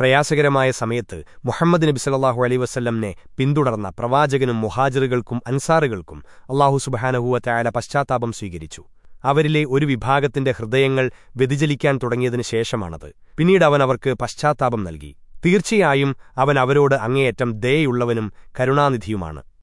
പ്രയാസകരമായ സമയത്ത് മുഹമ്മദ് നബി സല്ലാഹു അലൈ വസ്ല്ലംനെ പിന്തുടർന്ന പ്രവാചകനും മുഹാജിറുകൾക്കും അൻസാറുകൾക്കും അള്ളാഹു സുബഹാനഹുവറ്റായാല പശ്ചാത്താപം സ്വീകരിച്ചു. അവരിലെ ഒരു വിഭാഗത്തിന്റെ ഹൃദയങ്ങൾ വ്യതിചലിക്കാൻ തുടങ്ങിയതിനു ശേഷമാണത്. പിന്നീട് അവൻ അവർക്ക് പശ്ചാത്താപം നൽകി. തീർച്ചയായും അവൻ അവരോട് അങ്ങേയറ്റം ദയുള്ളവനും കരുണാനിധിയുമാണ്.